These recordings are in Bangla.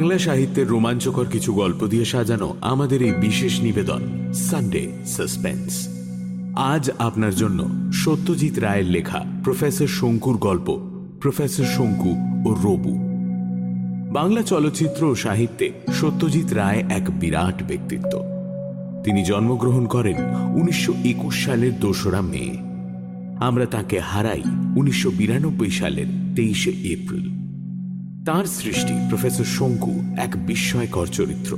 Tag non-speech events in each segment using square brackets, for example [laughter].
বাংলা সাহিত্যের রোমাঞ্চকর কিছু গল্প দিয়ে সাজানো আমাদের এই বিশেষ নিবেদন সানডে সাসপেন্স আজ আপনার জন্য সত্যজিৎ রায়ের লেখা প্রফেসর শঙ্কুর গল্প, প্রফেসর শঙ্কু ও রবু। বাংলা চলচ্চিত্র ও সাহিত্যে সত্যজিৎ রায় এক বিরাট ব্যক্তিত্ব। তিনি জন্মগ্রহণ করেন উনিশশো একুশ সালের দোসরা মে। আমরা তাকে হারাই উনিশশো বিরানব্বই সালের তেইশে এপ্রিল। তার সৃষ্টি প্রফেসর শঙ্কু এক বিস্ময়কর চরিত্র।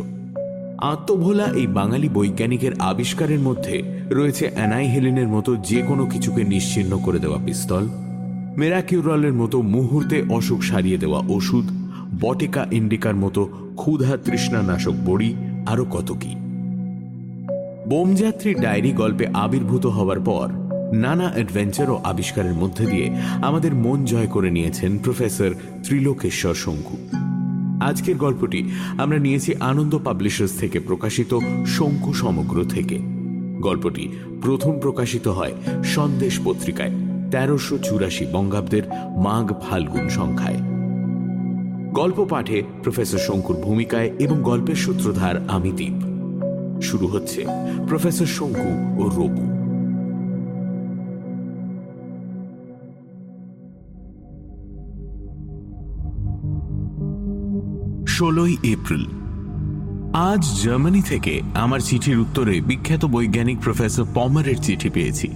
আত্মভোলা এই বাঙালি বৈজ্ঞানিকের আবিষ্কারের মধ্যে রয়েছে অ্যানাই হেলেনের মতো যে কোনো কিছুকে নিশ্চিন্ন করে দেওয়া পিস্তল, মেরাকিউরলের মতো মুহূর্তে অসুখ সারিয়ে দেওয়া ওষুধ, বটিকা ইন্ডিকার মতো ক্ষুধা তৃষ্ণানাশক বড়ি, আরও কত কি। বোমযাত্রী ডায়েরি গল্পে আবির্ভূত হওয়ার পর নানা অ্যাডভেঞ্চার ও আবিষ্কারের মধ্যে দিয়ে আমাদের মন জয় করে নিয়েছেন প্রফেসর ত্রিলোকেশ্বর শঙ্কু। আজকের গল্পটি আমরা নিয়েছি আনন্দ পাবলিশার্স থেকে প্রকাশিত শঙ্কু সমগ্র থেকে। গল্পটি প্রথম প্রকাশিত হয় সন্দেশ পত্রিকায়, তেরোশো চুরাশি বঙ্গাব্দের মাঘ ফাল্গুন সংখ্যায়। গল্প পাঠে প্রফেসর শঙ্কুর ভূমিকায় এবং গল্পের সূত্রধার আমি দ্বীপ শুরু হচ্ছে প্রফেসর শঙ্কু ও রবু। ষোলোই এপ্রিল। আজ জার্মানি থেকে আমার চিঠির উত্তরে বিখ্যাত বৈজ্ঞানিক প্রফেসর পমারের চিঠি পেয়েছি।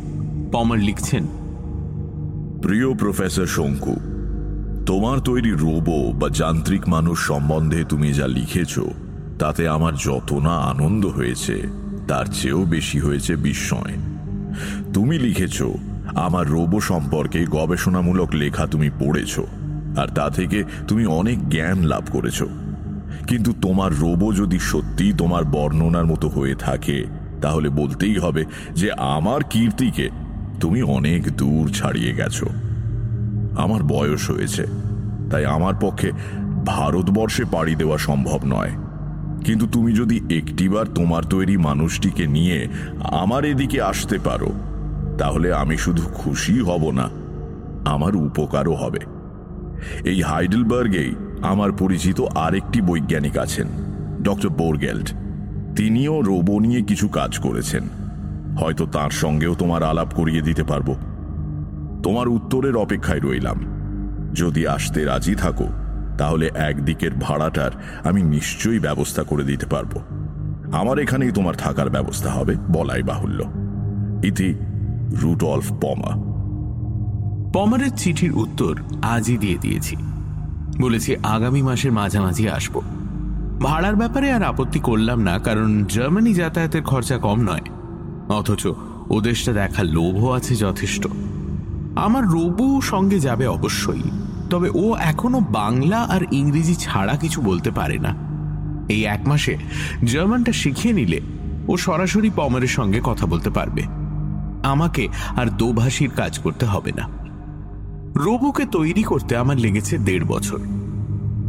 পমার লিখছেন, প্রিয় প্রফেসর শঙ্কু, তোমার তৈরি রোবো বা যান্ত্রিক মানুষ সম্বন্ধে তুমি যা লিখেছ, তাতে আমার যত না আনন্দ হয়েছে, তার চেয়েও বেশি হয়েছে বিস্ময়। তুমি লিখেছ, আমার রোবো সম্পর্কে গবেষণামূলক লেখা তুমি পড়েছ, আর তা থেকে তুমি অনেক জ্ঞান লাভ করেছ। কিন্তু তোমার রোবো যদি সত্যি তোমার বর্ণনার মতো হয়ে থাকে, তাহলে বলতেই হবে যে আমার কীর্তিকে তুমি অনেক দূর ছাড়িয়ে গেছ। আমার বয়স হয়েছে, তাই আমার পক্ষে ভারতবর্ষে পাড়ি দেওয়া সম্ভব নয়। কিন্তু তুমি যদি একটিবার তোমার তৈরি মানুষটিকে নিয়ে আমার এদিকে আসতে পারো, তাহলে আমি শুধু খুশি হব না, আমার উপকারও হবে। এই হাইডেলবার্গেই আমার পরিচিত আরেকটি বৈজ্ঞানিক আছেন, ডক্টর বোরগেল্ট তিনিও রোবো নিয়ে কিছু কাজ করেছেন। হয়তো তার সঙ্গেও তোমার আলাপ করিয়ে দিতে পারব। তোমার উত্তরের অপেক্ষায় রইলাম। যদি আসতে রাজি থাকো, তাহলে একদিকের ভাড়াটার আমি নিশ্চয়ই ব্যবস্থা করে দিতে পারব। আমার এখানেই তোমার থাকার ব্যবস্থা হবে, বলাই বাহুল্য। ইতি রুটলফ পমা। পমারের চিঠির উত্তর আজই দিয়ে দিয়েছি। বলেছি আগামী মাসের মাঝামাঝি আসব। ভাড়ার ব্যাপারে আর আপত্তি করলাম না, কারণ জার্মানি যাতায়াতের খরচা কম নয়। অথচ ও দেশটা দেখার লোভও আছে যথেষ্ট। আমার রবু সঙ্গে যাবে অবশ্যই, তবে ও এখনও বাংলা আর ইংরেজি ছাড়া কিছু বলতে পারে না। এই এক মাসে জার্মানটা শিখিয়ে নিলে ও সরাসরি পমারের সঙ্গে কথা বলতে পারবে। আমাকে আর দোভাষীর কাজ করতে হবে না। রবুকে তৈরি করতে আমার লেগেছে দেড় বছর।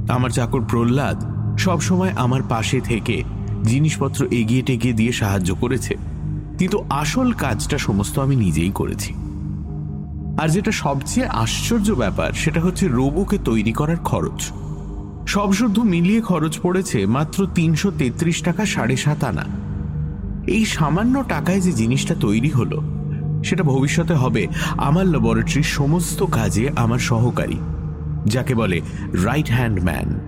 আমার চাকর প্রহ্লাদ সবসময় আমার পাশে থেকে জিনিসপত্র এগিয়ে টেগিয়ে দিয়ে সাহায্য করেছে। কিন্তু আসল কাজটা সমস্ত আমি নিজেই করেছি। আর যেটা সবচেয়ে আশ্চর্য ব্যাপার, সেটা হচ্ছে রবুকে তৈরি করার খরচ। সব শুদ্ধ মিলিয়ে খরচ পড়েছে মাত্র তিনশো তেত্রিশ টাকা সাড়ে সাত আনা। এই সামান্য টাকায় যে জিনিসটা তৈরি হলো সেটা ভবিষ্যতে হবে। আমার ল্যাবরেটরির সমস্ত কাজে আমার সহকারী, যাকে বলে রাইট হ্যান্ড ম্যান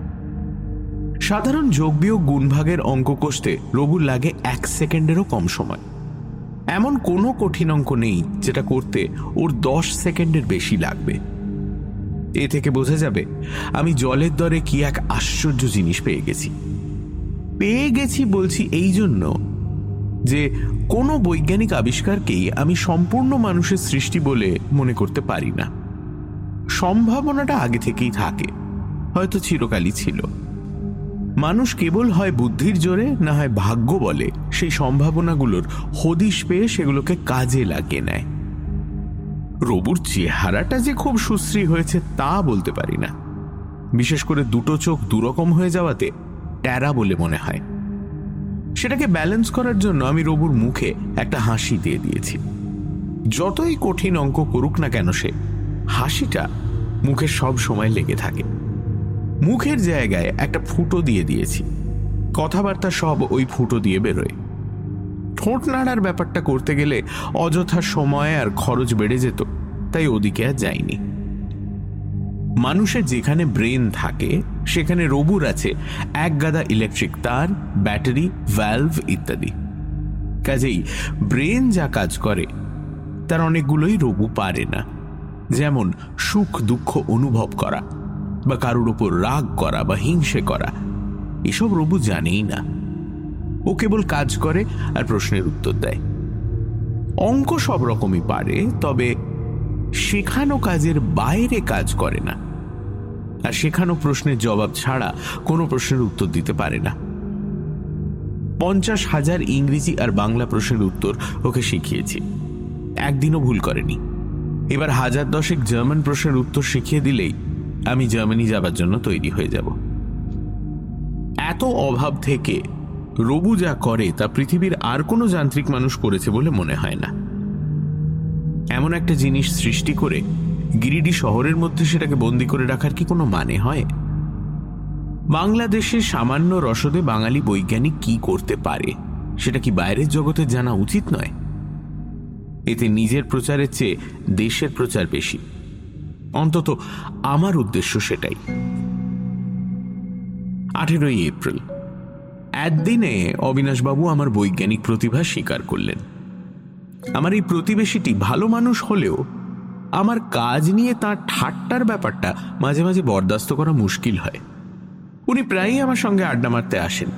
সাধারণ যোগ বিয়োগ গুণভাগের অঙ্ক কষতে রবুর লাগে এক সেকেন্ডেরও কম সময়। এমন কোনো কঠিন অঙ্ক নেই যেটা করতে ওর দশ সেকেন্ডের বেশি লাগবে। এ থেকে বোঝা যাবে, আমি জলের দরে কি এক আশ্চর্য জিনিস পেয়ে গেছি। পেয়ে গেছি বলছি এই জন্য যে কোনো বৈজ্ঞানিক আবিষ্কারকেই আমি সম্পূর্ণ মানুষের সৃষ্টি বলে মনে করতে পারি না। সম্ভাবনাটা আগে থেকেই থাকে, হয়তো চিরকালই ছিল। মানুষ কেবল হয় বুদ্ধির জোরে না হয় ভাগ্য বলে, সেই সম্ভাবনাগুলোর হদিশ পেয়ে সেগুলোকে কাজে লাগিয়ে নেয়। রবুর চেহারাটা যে খুব সুশ্রী হয়েছে তা বলতে পারি না। বিশেষ করে দুটো চোখ দুরকম হয়ে যাওয়াতে ট্যারা বলে মনে হয়। সেটাকে ব্যালেন্স করার জন্য আমি রবুর মুখে একটা হাসি দিয়ে দিয়েছি। যতই কঠিন অঙ্ক করুক না কেন সে, হাসিটা মুখে সব সময় লেগে থাকে। মুখের জায়গায় একটা ফুটো দিয়ে দিয়েছি। কথাবার্তা সব ওই ফুটো দিয়ে বেরোয়। ঠোঁট নাড়ার ব্যাপারটা করতে গেলে অযথা সময় আর খরচ বেড়ে যেত, তাই ওদিকে আর যায়নি মানুষের যেখানে ব্রেন থাকে সেখানে রবুর আছে, এক গাদা ইলেকট্রিক তার ব্যাটারি ভ্যালভ ইত্যাদি। কাজেই ব্রেন যা কাজ করে, তার অনেকগুলোই রবু পারে না। যেমন সুখ দুঃখ অনুভব করা, বা কারুর ওপর রাগ করা, বা হিংসে করা, এসব রবু জানেই না। ও কেবল কাজ করে আর প্রশ্নের উত্তর দেয়। অঙ্ক সব রকমই পারে, তবে শেখানো কাজের বাইরে কাজ করে না। আর শেখানো প্রশ্নের জবাব ছাড়া কোনো প্রশ্নের উত্তর দিতে পারে না। পঞ্চাশ হাজার ইংরেজি আর বাংলা প্রশ্নের উত্তর ওকে শিখিয়েছি। একদিনও ভুল করেনি। এবার হাজার দশেক জার্মান প্রশ্নের উত্তর শিখিয়ে দিলেই আমি জার্মানি যাবার জন্য তৈরি হয়ে যাব। এত অভাব থেকে রবু যা করে তা পৃথিবীর আর কোনো যান্ত্রিক মানুষ করেছে বলে মনে হয় না। এমন একটা জিনিস সৃষ্টি করে গিরিডি শহরের মধ্যে সেটাকে বন্দি করে রাখার কি কোনো মানে হয়? বাংলাদেশে সামান্য রসদে বাঙালি বৈজ্ঞানিক কি করতে পারে? সেটা কি বাইরের জগতে জানা উচিত নয়? এতে নিজের প্রচারের চেয়ে দেশের প্রচার বেশি। অন্তত আমার উদ্দেশ্য সেটাই। আঠেরোই এপ্রিল। একদিনে অবিনাশবাবু আমার বৈজ্ঞানিক প্রতিভা স্বীকার করলেন। আমার এই প্রতিবেশীটি ভালো মানুষ হলেও আমার কাজ নিয়ে তার ঠাট্টার ব্যাপারটা মাঝে মাঝে বরদাস্ত করা মুশকিল হয়। উনি প্রায়ই আমার সঙ্গে আড্ডা মারতে আসেন।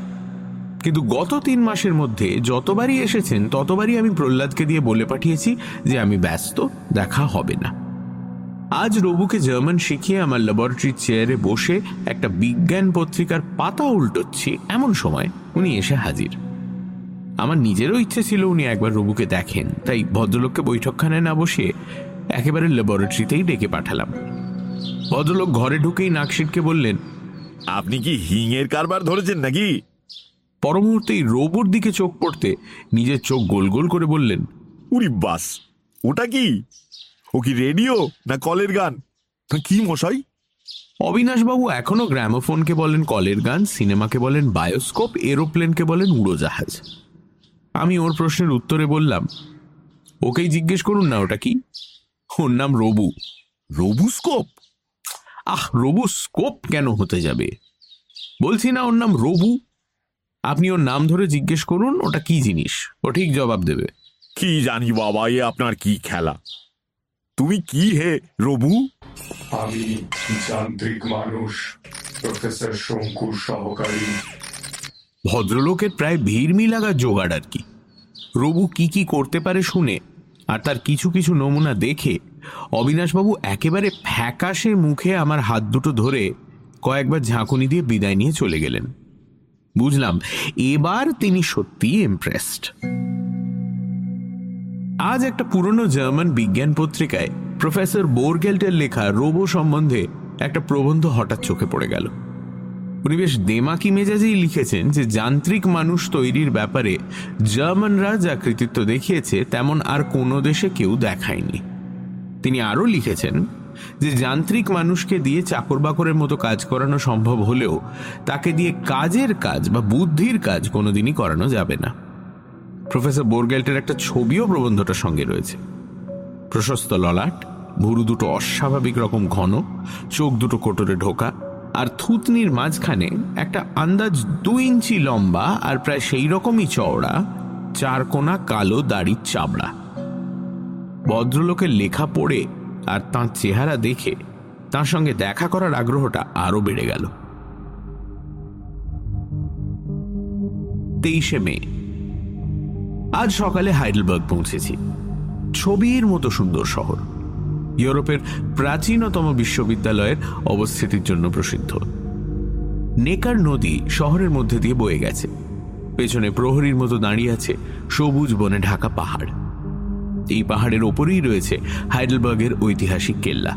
কিন্তু গত তিন মাসের মধ্যে যতবারই এসেছেন, ততবারই আমি প্রহ্লাদকে দিয়ে বলে পাঠিয়েছি যে আমি ব্যস্ত, দেখা হবে না। আজ রবুকে জার্মান শিখিয়ে আমার ল্যাবরেটরির চেয়ারে বসে একটা বিজ্ঞান পত্রিকার পাতা উল্টোচ্ছি এমন সময় উনি এসে হাজির। আমার নিজেরও ইচ্ছে ছিল উনি একবার রবুকে দেখেন, তাই ভদ্রলোককে বৈঠকখানায় না বসিয়ে একেবারে ল্যাবরেটরিতেই ডেকে পাঠালাম। ভদ্রলোক ঘরে ঢুকেই নাকশিটকে বললেন আপনি কি হিংয়ের কারবার ধরেছেন নাকি? পরমুহূর্তেই রবুর দিকে চোখ পড়তে নিজের চোখ গোল গোল করে বললেন উরি বাস ওটা কি? ও কি রেডিও না কলের গান? না কি মশাই? অবিনাশবাবু এখনও গ্র্যামোফোনকে বলেন কলের গান সিনেমাকে বলেন বায়োস্কোপ এরোপ্লেনকে বলেন উড়োজাহাজ। আমি ওর প্রশ্নের উত্তরে বললাম ওকেই জিজ্ঞেস করুন না ওটা কি? ওর নাম রবু। রবুস্কোপ আহ রবু স্কোপ কেন হতে যাবে? বলছি না ওর নাম রবু। আপনি ওর নাম ধরে জিজ্ঞেস করুন ওটা কি জিনিস? ও ঠিক জবাব দেবে। কি জানি বাবা এ আপনার কি খেলা? তুমি কি হে রবু? আমি যান্ত্রিক মানুষ প্রফেসর শঙ্কুর সহকারী। ভদ্রলোকের প্রায় ভিড়মি লাগা জোগাড় আর কি। রবু কি কি করতে পারে শুনে আর তার কিছু কিছু নমুনা দেখে অবিনাশবাবু একেবারে ফ্যাকাশে মুখে আমার হাত দুটো ধরে কয়েকবার ঝাঁকুনি দিয়ে বিদায় নিয়ে চলে গেলেন। বুঝলাম, এবার তিনি সত্যিই ইমপ্রেসড আজ একটা পুরনো জার্মান বিজ্ঞান পত্রিকায় প্রফেসর বোরগেল্টের লেখা রোবো সম্বন্ধে একটা প্রবন্ধ হঠাৎ চোখে পড়ে গেল। উনি বেশ দেমাকি মেজাজেই লিখেছেন যে যান্ত্রিক মানুষ তৈরির ব্যাপারে জার্মানরা যা কৃতিত্ব দেখিয়েছে তেমন আর কোনো দেশে কেউ দেখায়নি। তিনি আরও লিখেছেন যে যান্ত্রিক মানুষকে দিয়ে চাকর বাকরের মতো কাজ করানো সম্ভব হলেও তাকে দিয়ে কাজের কাজ বা বুদ্ধির কাজ কোনোদিনই করানো যাবে না। প্রফেসর বোরগেল্টের একটা ছবিও প্রবন্ধটার সঙ্গে রয়েছে। প্রশস্ত ললাট, ভুরু দুটো অস্বাভাবিক রকম ঘন, চোখ দুটো কোটরে ঢোকা আর থুতনির মাঝখানে একটা আন্দাজ দু ইঞ্চি লম্বা আর প্রায় সেই রকমই চওড়া, চার কোনা কালো দাড়ির চাবড়া ভদ্রলোকের লেখা পড়ে আর তাঁর চেহারা দেখে তার সঙ্গে দেখা করার আগ্রহটা আরও বেড়ে গেল। তেইশে মে। আজ সকালে হাইডেলবার্গ পৌঁছেছি। ছবির মতো সুন্দর শহর। ইউরোপের প্রাচীনতম বিশ্ববিদ্যালয়ের অবস্থিতির জন্য প্রসিদ্ধ। নেকার নদী শহরের মধ্যে দিয়ে বয়ে গেছে। পেছনে প্রহরীর মতো দাঁড়িয়ে আছে সবুজ বনে ঢাকা পাহাড়। এই পাহাড়ের ওপরেই রয়েছে হাইডেলবার্গের ঐতিহাসিক কেল্লা।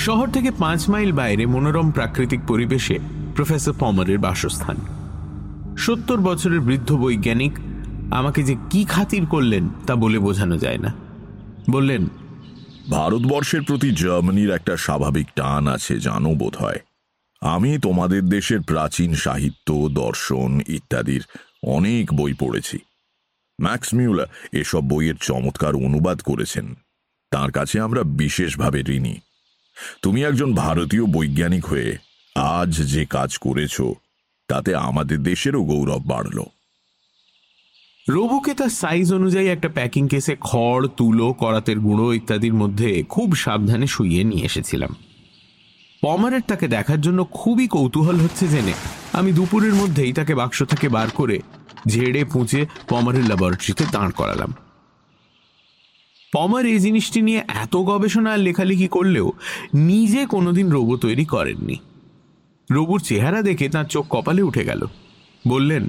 শহর থেকে পাঁচ মাইল বাইরে মনোরম প্রাকৃতিক পরিবেশে প্রফেসর পমারের বাসস্থান। সত্তর বছরের বৃদ্ধ বৈজ্ঞানিক আমাকে যে কি খাতির করলেন তা বলে বোঝানো যায় না। বললেন ভারতবর্ষের প্রতি জার্মানির একটা স্বাভাবিক টান আছে জানো বোধ হয় আমি তোমাদের দেশের প্রাচীন সাহিত্য, দর্শন ইত্যাদির অনেক বই পড়েছি। ম্যাক্স মিউলা এসব বইয়ের চমৎকার অনুবাদ করেছেন। তার কাছে আমরা বিশেষভাবে ঋণী। তুমি একজন ভারতীয় বৈজ্ঞানিক হয়ে আজ যে কাজ করেছ, তাতে আমাদের দেশেরও গৌরব বাড়ল। রোবোকে তার সাইজ অনুযায়ী একটা প্যাকিং কেসে খড়, তুলো, করাতের গুঁড়ো ইত্যাদির মধ্যে খুব সাবধানে শুইয়ে নিয়ে এসেছিলাম। পমারের তাকে দেখার জন্য খুবই কৌতূহল হচ্ছে জেনে আমি দুপুরের মধ্যেই তাকে বাক্স থেকে বার করে ঝেড়ে পুঁচে পমারের ল্যাবরেটরিতে দাঁড় করালাম। পমার এই জিনিসটি নিয়ে এত গবেষণা আর লেখালেখি করলেও নিজে কোনোদিন রোবো তৈরি করেননি। রোবুর চেহারা দেখে তার চোখ কপালে উঠে গেল। বললেন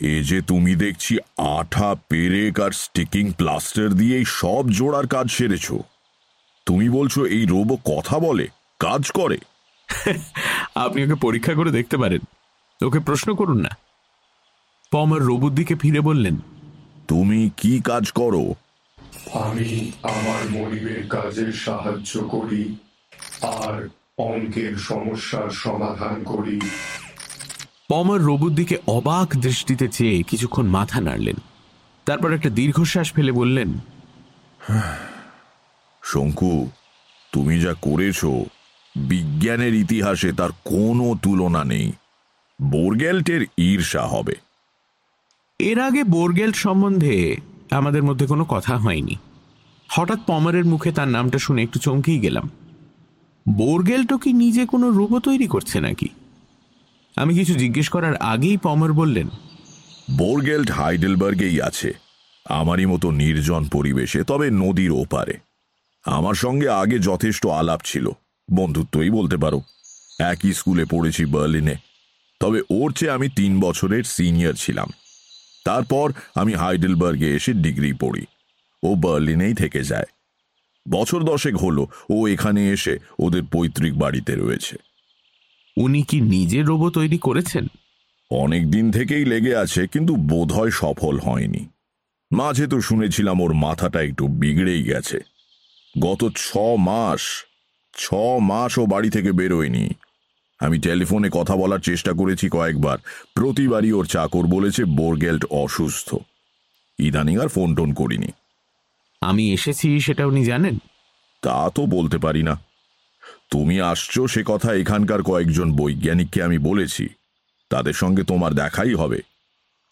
এ যে তুমি দেখছি আঠা পেরেক আর স্টিকিং প্লাস্টার দিয়েই সব জোড়ার কাজ সেরেছ। তুমি বলছো এই রোবো কথা বলে কাজ করে। আপনি ওকে পরীক্ষা করে দেখতে পারেন। ওকে প্রশ্ন করুন না। পমার রবুর দিকে ফিরে বললেন তুমি কি কাজ করো? আমি আমার মনিবের কাজে সাহায্য করি আর অঙ্কের সমস্যার সমাধান করি। পমার রবুর দিকে অবাক দৃষ্টিতে চেয়ে কিছুক্ষণ মাথা নাড়লেন। তারপর একটা দীর্ঘশ্বাস ফেলে বললেন শঙ্কু তুমি যা করেছ বিজ্ঞানের ইতিহাসে তার কোনো তুলনা নেই। বোরগেল্টের ঈর্ষা হবে। এর আগে বোরগেল্ট সম্বন্ধে আমাদের মধ্যে কোনো কথা হয়নি। হঠাৎ পমারের মুখে তার নামটা শুনে একটু চমকেই গেলাম। বোরগেল্টও কি নিজে কোনো রূপও তৈরি করছে নাকি? আমি কিছু জিজ্ঞেস করার আগেই পমার বললেন বোরগেল্ট হাইডেলবার্গেই আছে। আমারই মতো নির্জন পরিবেশে, তবে নদীর ওপারে। আমার সঙ্গে আগে যথেষ্ট আলাপ ছিল, বন্ধুত্বই বলতে পারো। একই স্কুলে পড়েছি বার্লিনে। তবে ওর চেয়ে আমি তিন বছরের সিনিয়র ছিলাম। তারপর আমি হাইডেলবার্গে এসে ডিগ্রি পড়ি। ও বার্লিনেই থেকে যায়। বছর দশেক হলো, ও এখানে এসে ওদের পৈতৃক বাড়িতে রয়েছে। উনি কি নিজে রোবো তৈরি করেছেন? অনেক দিন থেকেই লেগে আছে কিন্তু বোধহয় সফল হয়নি। মাঝে তো শুনেছিলাম ওর মাথাটা একটু বিগড়েই গেছে। গত ছ মাস ছ মাস ও বাড়ি থেকে বেরোয়নি। আমি টেলিফোনে কথা বলার চেষ্টা করেছি কয়েকবার। প্রতিবারই ওর চাকর বলেছে বোরগেল্ট অসুস্থ। ইদানিং আর ফোন টোন করিনি। আমি এসেছি সেটা উনি জানেন? তা তো বলতে পারি না। তুমি আসছো সে কথা এখানকার কয়েকজন বৈজ্ঞানিককে আমি বলেছি। তাদের সঙ্গে তোমার দেখাই হবে।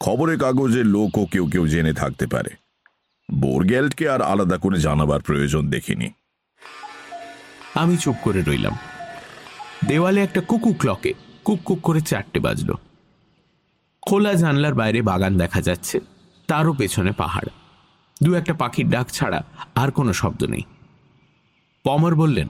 খবরের কাগজের লোকও কেউ কেউ জেনে থাকতে পারে। বোরগেল্টকে আর আলাদা করে জানাবার প্রয়োজন দেখিনি। আমি চুপ করে রইলাম। দেওয়ালে একটা কুকু ক্লকে কুক কুক করে চারটে বাজল। খোলা জানলার বাইরে বাগান দেখা যাচ্ছে। তারও পেছনে পাহাড়। দু একটা পাখির ডাক ছাড়া আর কোনো শব্দ নেই। পমর বললেন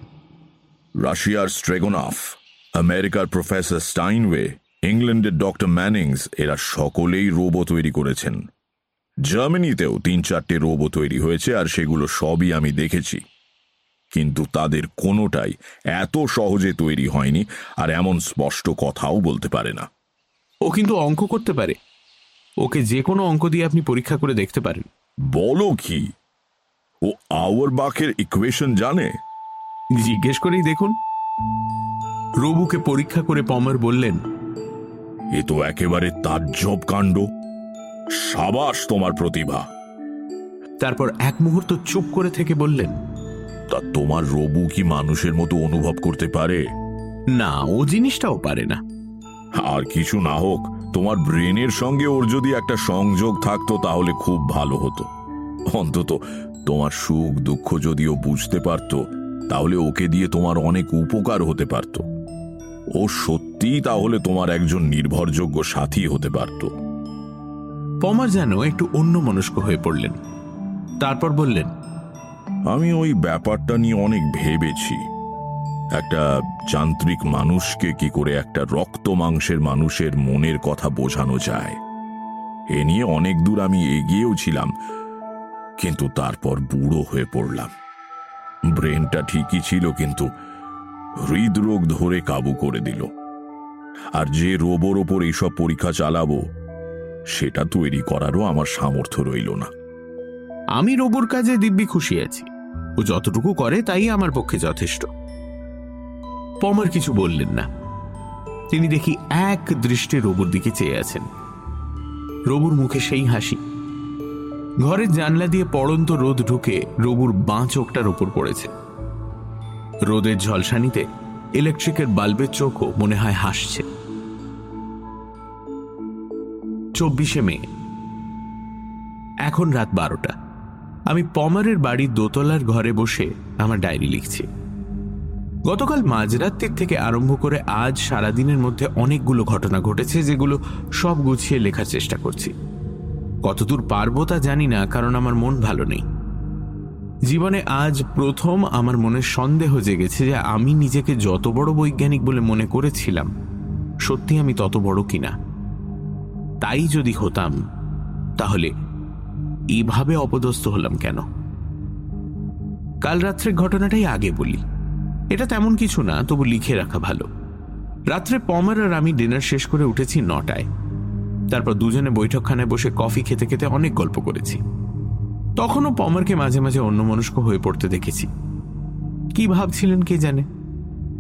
রাশিয়ার স্ট্রেগোনাফ আমেরিকার প্রফেসর স্টাইনওয়ে ইংল্যান্ডের ডক্টর ম্যানিংস এরা সকলেই রোবো তৈরি করেছেন। জার্মানিতেও তিন চারটে রোবো তৈরি হয়েছে আর সেগুলো সবই আমি দেখেছি। কিন্তু তাদের কোনোটাই এত সহজে তৈরি হয়নি আর এমন স্পষ্ট কথাও বলতে পারে না। ও কিন্তু অঙ্ক করতে পারে। ওকে যে কোনো অঙ্ক দিয়ে আপনি পরীক্ষা করে দেখতে পারেন। বলো কি? ও আওয়ার বাকের ইকুয়েশন জানে? জিজ্ঞেস করেই দেখুন। রবুকে পরীক্ষা করে পমার বললেন এ তো একেবারে তাজ্জব কাণ্ড। সাবাস তোমার প্রতিভা। তারপর এক মুহূর্ত চুপ করে থেকে বললেন তা তোমার রবু কি মানুষের মতো অনুভব করতে পারে? না ও জিনিসটাও পারে না। আর কিছু না হোক তোমার ব্রেনের সঙ্গে ওর যদি একটা সংযোগ থাকতো তাহলে খুব ভালো হতো। অন্তত তোমার সুখ দুঃখ যদিও বুঝতে পারতো তাহলে ওকে দিয়ে তোমার অনেক উপকার হতে পারত। ও সত্যিই তাহলে তোমার একজন নির্ভরযোগ্য সাথী হতে পারত। পমার যেন একটু অন্য মনস্ক হয়ে পড়লেন। তারপর বললেন আমি ওই ব্যাপারটা নিয়ে অনেক ভেবেছি। একটা যান্ত্রিক মানুষকে কি করে একটা রক্ত মাংসের মানুষের মনের কথা বোঝানো যায়। এ নিয়ে অনেক দূর আমি এগিয়েও ছিলাম কিন্তু তারপর বুড়ো হয়ে পড়লাম। ব্রেনটা ঠিকই ছিল কিন্তু হৃদরোগ ধরে কাবু করে দিল। আর যে রোবর ওপর এইসব পরীক্ষা চালাবো, সেটা তৈরি করারও আমার সামর্থ্য রইল না। আমি রোবর কাজে দিব্যি খুশি আছি। ও যতটুকু করে তাই আমার পক্ষে যথেষ্ট। পমার কিছু বললেন না। তিনি দেখি এক দৃষ্টে রোবর দিকে চেয়ে আছেন। রবুর মুখে সেই হাসি। ঘরের জানলা দিয়ে পড়ন্ত রোদ ঢুকে রবুর বাঁ চোখটার ওপর পড়েছে। রোদের ঝলসানিতে ইলেকট্রিকের বাল্বের চোখও মনে হয় হাসছে। চব্বিশে মে। এখন রাত বারোটা। আমি পমারের বাড়ির দোতলার ঘরে বসে আমার ডায়েরি লিখছি। গতকাল মাঝরাত্রির থেকে আরম্ভ করে আজ সারাদিনের মধ্যে অনেকগুলো ঘটনা ঘটেছে যেগুলো সব গুছিয়ে লেখার চেষ্টা করছি। কতদূর পারব তা জানি না, কারণ আমার মন ভালো নেই। জীবনে আজ প্রথম আমার মনে সন্দেহ জেগেছে যে আমি নিজেকে যত বড় বৈজ্ঞানিক বলে মনে করেছিলাম, সত্যি আমি তত বড় কিনা। তাই যদি হতাম, তাহলে এভাবে অপদস্থ হলাম কেন? কাল রাত্রের ঘটনাটাই আগে বলি। এটা তেমন কিছু না, তবু লিখে রাখা ভালো। রাত্রে পমার আর আমি ডিনার শেষ করে উঠেছি নটায়। তারপর দুজনে বৈঠকখানায় বসে কফি খেতে খেতে অনেক গল্প করেছি। তখনও পমারকে মাঝে মাঝে অন্যমনস্ক হয়ে পড়তে দেখেছি। কি ভাবছিলেন কে জানে?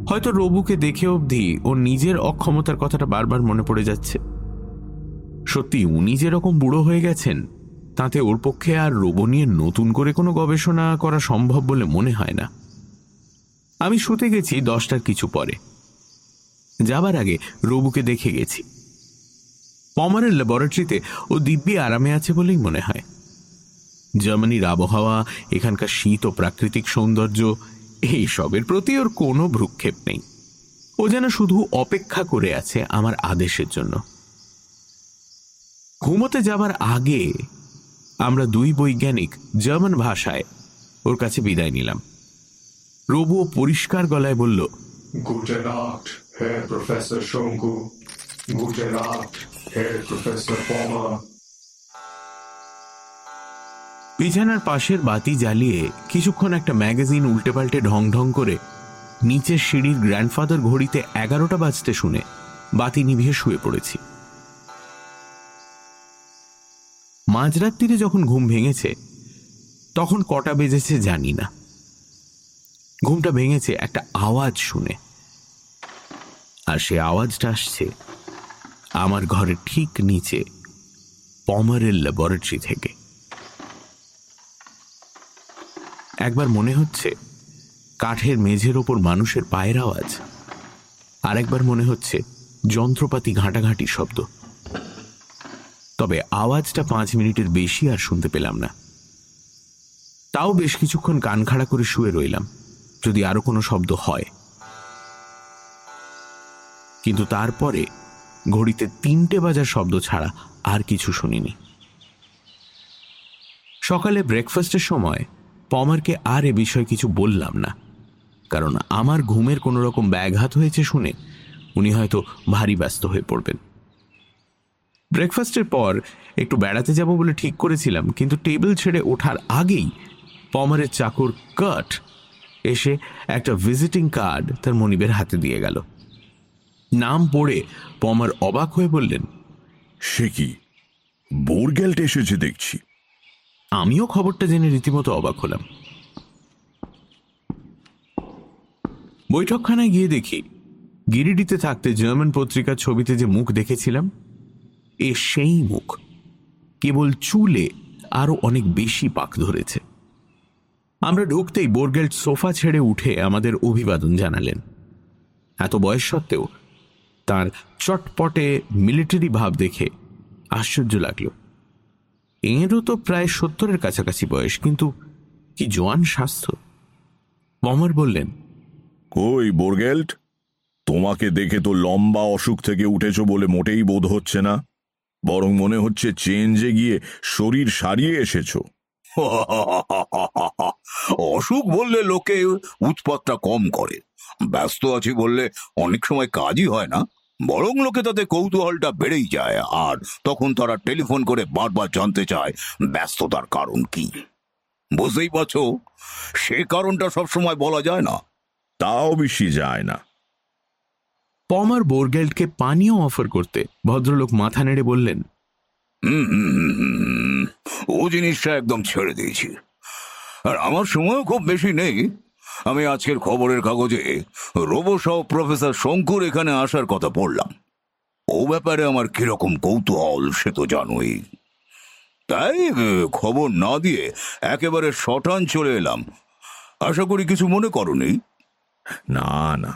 হয়তো রবুকে দেখে অবধি ওর নিজের অক্ষমতার কথাটা বারবার মনে পড়ে যাচ্ছে। সত্যি উনি যেরকম বুড়ো হয়ে গেছেন, তাতে ওর পক্ষে আর রোবো নিয়ে নতুন করে কোনো গবেষণা করা সম্ভব বলে মনে হয় না। আমি শুতে গেছি দশটার কিছু পরে। যাবার আগে রবুকে দেখে গেছি। পমারের ল্যাবরেটরিতে ও দিব্যি আরামে আছে বলেই মনে হয়। জার্মানির আবহাওয়া এখানকার শীত ও প্রাকৃতিক সৌন্দর্য এই সবের প্রতি ওর কোনো ভ্রুক্ষেপ নেই। ও যেন শুধু অপেক্ষা করে আছে আমার আদেশের জন্য। ঘুমোতে যাবার আগে আমরা দুই বৈজ্ঞানিক জার্মান ভাষায় ওর কাছে বিদায় নিলাম। রবুও পরিষ্কার গলায় বলল Gute Nacht, Herr Professor Shongu. Pommer. বিছানার পাশের বাতি জ্বালিয়ে কিছুক্ষণ একটা ম্যাগাজিন উল্টে পাল্টে ঢং ঢং করে নিচের সিঁড়ির গ্র্যান্ডফাদার ঘড়িতে এগারোটা বাজতে শুনে বাতি নিভিয়ে শুয়ে পড়েছি। মাঝরাত্রিরে যখন ঘুম ভেঙেছে, তখন কটা বেজেছে জানি না। ঘুমটা ভেঙেছে একটা আওয়াজ শুনে। আর সে আওয়াজটা আসছে আমার ঘরের ঠিক নিচে, পমারের ল্যাবরেটরি থেকে। একবার মনে হচ্ছে, কাঠের মেঝের ওপর মানুষের পায়ের আওয়াজ। আর একবার মনে হচ্ছে, যন্ত্রপাতি ঘাঁটাঘাঁটি শব্দ। তবে আওয়াজটা পাঁচ মিনিটের বেশি আর শুনতে পেলাম না। তাও বেশ কিছুক্ষণ কান খাড়া করে শুয়ে রইলাম, যদি আরও কোনো শব্দ হয়। কিন্তু তারপরে ঘড়িতে তিনটে বাজার শব্দ ছাড়া আর কিছু শুনিনি। সকালে ব্রেকফাস্টের সময় পমারকে আর এ বিষয়ে কিছু বললাম না, কারণ আমার ঘুমের কোনো রকম ব্যাঘাত হয়েছে শুনে উনি হয়তো ভারী ব্যস্ত হয়ে পড়বেন। ব্রেকফাস্টের পর একটু বেড়াতে যাব বলে ঠিক করেছিলাম, কিন্তু টেবিল ছেড়ে ওঠার আগেই পমারের চাকর কাট এসে একটা ভিজিটিং কার্ড তার মনিবের হাতে দিয়ে গেল। নাম পড়ে পমার অবাক হয়ে বললেন সে কি? বোরগ্যাল্ট এসেছে দেখছি। আমিও খবরটা জেনে রীতিমতো অবাক হলাম। বৈঠকখানায় গিয়ে দেখি গিরিডিতে থাকতে জার্মান পত্রিকার ছবিতে যে মুখ দেখেছিলাম এ সেই মুখ। কেবল চুলে আরও অনেক বেশি পাক ধরেছে। আমরা ঢুকতেই বোরগেল্ট সোফা ছেড়ে উঠে আমাদের অভিবাদন জানালেন। এত বয়স সত্ত্বেও তার চটপটে মিলিটারি ভাব দেখে আশ্চর্য লাগল। এঁরও তো প্রায় সত্তরের কাছাকাছি বয়স, কিন্তু কি জোয়ান স্বাস্থ্য? মমর বললেন, কই বোরগেল্ট? তোমাকে দেখে তো লম্বা অসুখ থেকে উঠেছ বলে মোটেই বোধ হচ্ছে না। বরং মনে হচ্ছে চেঞ্জে গিয়ে শরীর সারিয়ে এসেছ। [laughs] অসুখ বললে লোকে উৎপাতটা কম করে। ব্যস্ত আছি বললে অনেক সময় কাজই হয় না। বরং লোকে তাতে কৌতূহলটা বেড়েই যায় আর তখন তারা টেলিফোন করে বারবার জানতে চায় ব্যস্ততার কারণ কি। বুঝতেই পারছ, সে কারণটা সবসময় বলা যায় না। তাও বেশি যায় না। পমার বোরগেল্টকে পানীয় অফার করতে ভদ্রলোক মাথা নেড়ে বললেন হুম, হুম। ও জিনিসটা একদম ছেড়ে দিয়েছি আর আমার সময়ও খুব বেশি নেই আমি আজকের খবরের কাগজে রোবো সহ প্রফেসর শঙ্কুর এখানে আসার কথা পড়লাম ও ব্যাপারে আমার কীরকম কৌতূহল সে তো জানোই তাই খবর না দিয়ে একেবারে শটান চলে এলাম আশা করি কিছু মনে করনি না না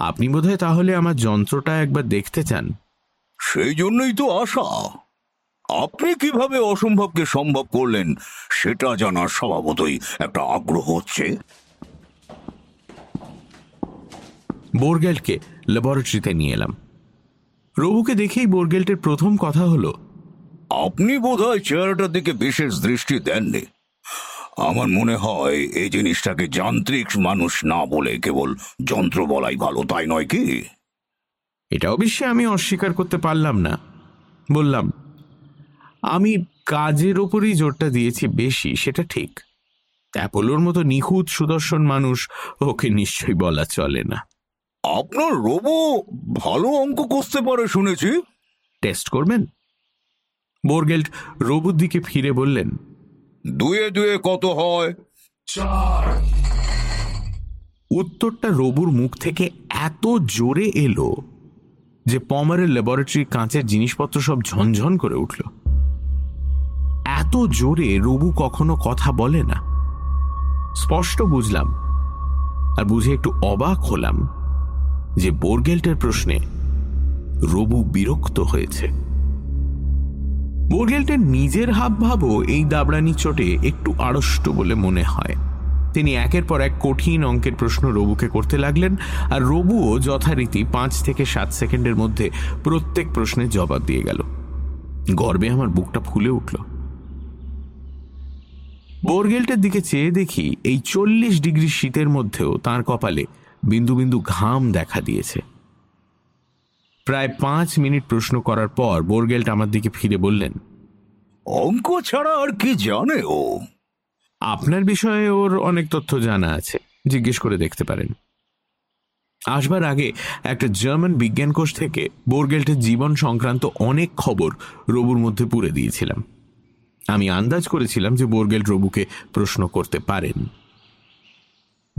আপনি বোধহয় তাহলে আমার যন্ত্রটা একবার দেখতে চান সেই জন্যই তো আশা আপনি কীভাবে অসম্ভবকে সম্ভব করলেন? সেটা জানার স্বভাবতই একটা আগ্রহ হচ্ছে। বোরগেলকে ল্যাবরেটরিতে নিয়ে এলাম। রবুকে দেখেই বোরগেল্টের প্রথম কথা হলো আপনি বোধহয় চেহারাটার দিকে বিশেষ দৃষ্টি দেননি। আমার মনে হয় এই জিনিসটাকে যান্ত্রিক মানুষ না বলে কেবল যন্ত্র বলাই ভালো তাই নয় কি? এটা অবশ্যই আমি অস্বীকার করতে পারলাম না। বললাম আমি কাজের ওপরই জোরটা দিয়েছি বেশি সেটা ঠিক। অ্যাপোলোর মতো নিখুঁত সুদর্শন মানুষ ওকে নিশ্চয়ই বলা চলে না। আপনার রোবো ভালো অঙ্ক কষতে পারে শুনেছি। টেস্ট করবেন? বোরগেল্ট রবুর দিকে ফিরে বললেন দুয়ে দুয়ে কত হয়? চার। উত্তরটা রবুর মুখ থেকে এত জোরে এলো যে পমারের ল্যাবরেটরির কাঁচের জিনিসপত্র সব ঝনঝন করে উঠল। এত জোরে রবু কখনো কথা বলে না। স্পষ্ট বুঝলাম আর বুঝে একটু অবাক হলাম যে বোরগেল্টের প্রশ্নে রবু বিরক্ত হয়েছে। বোরগেল্টের নিজের হাবভাবও এই দাবড়ানি চোটে একটু আড়ষ্ট বলে মনে হয়। তিনি একের পর এক কঠিন অঙ্কের প্রশ্ন রবুকে করতে লাগলেন আর রবুও যথারীতি পাঁচ থেকে সাত সেকেন্ডের মধ্যে প্রত্যেক প্রশ্নের জবাব দিয়ে গেল। গর্বে আমার বুকটা ফুলে উঠল। বোরগেল্টের দিকে চেয়ে দেখি এই চল্লিশ ডিগ্রি শীতের মধ্যেও তার কপালে বিন্দু বিন্দু ঘাম দেখা দিয়েছে। প্রায় পাঁচ মিনিট প্রশ্ন করার পর বোরগেল্ট আমার দিকে ফিরে বললেন অঙ্ক ছাড়া আর কি জানে ও? আপনার বিষয়ে ওর অনেক তথ্য জানা আছে জিজ্ঞেস করে দেখতে পারেন। আসবার আগে একটা জার্মান বিজ্ঞান কোষ থেকে বোরগেল্টের জীবন সংক্রান্ত অনেক খবর রবুর মধ্যে পুরে দিয়েছিলাম। আমি আন্দাজ করেছিলাম যে বোরগেল্ট রবুকে প্রশ্ন করতে পারেন।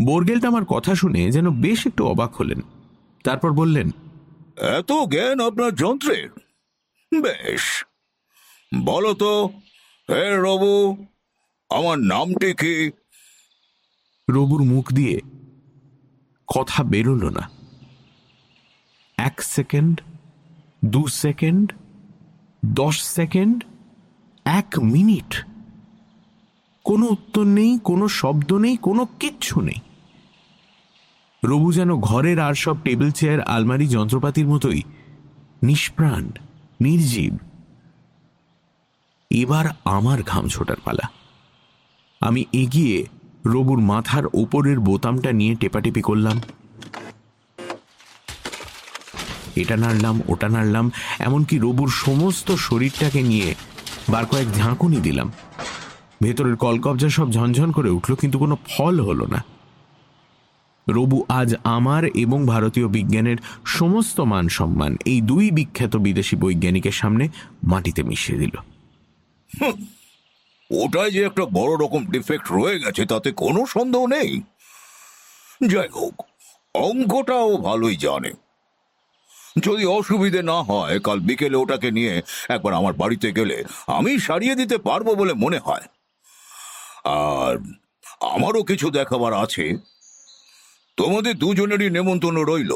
বোরগেল্ট আমার কথা শুনে যেন বেশ একটু অবাক হলেন। তারপর বললেন এত জ্ঞান আপনার যন্ত্রের বেশ। বলো তো হে রবু আমার নামটি কি? রবুর মুখ দিয়ে কথা বেরোল না। এক সেকেন্ড দু সেকেন্ড দশ সেকেন্ড এক মিনিট। কোনো উত্তর নেই, কোনো শব্দ নেই, কোনো কিচ্ছু নেই। রবু যেন ঘরের আর সব টেবিল চেয়ার, আলমারি, যন্ত্রপাতির মতোই, নিষ্প্রাণ, নির্জীব। এবার আমার ঘাম ছোটার পালা। আমি এগিয়ে রবুর মাথার ওপরের বোতামটা নিয়ে টেপাটেপি করলাম। এটা নাড়লাম, ওটা নাড়লাম, এমনকি রবুর সমস্ত শরীরটাকে নিয়ে বার কয়েক ঝাঁকুনি দিলাম। ভেতরের কলকবজা সব ঝনঝন করে উঠল, কিন্তু কোনো ফল হলো না। রবু আজ আমার এবং ভারতীয় বিজ্ঞানের সমস্ত মান সম্মান এই দুই বিখ্যাত বিদেশি বৈজ্ঞানিকের সামনে মাটিতে মিশিয়ে দিল। ওটাই যে একটা বড় রকম ডিফেক্ট রয়ে গেছে, তাতে কোনো সন্দেহ নেই। যাই হোক, অঙ্কটাও ভালোই জানে। যদি অসুবিধে না হয়, কাল বিকেলে ওটাকে নিয়ে একবার আমার বাড়িতে গেলে আমি সারিয়ে দিতে পারব বলে মনে হয়। আর আমারও কিছু দেখাবার আছে। তোমাদের দুজনেরই নেমন্তন্ন রইল।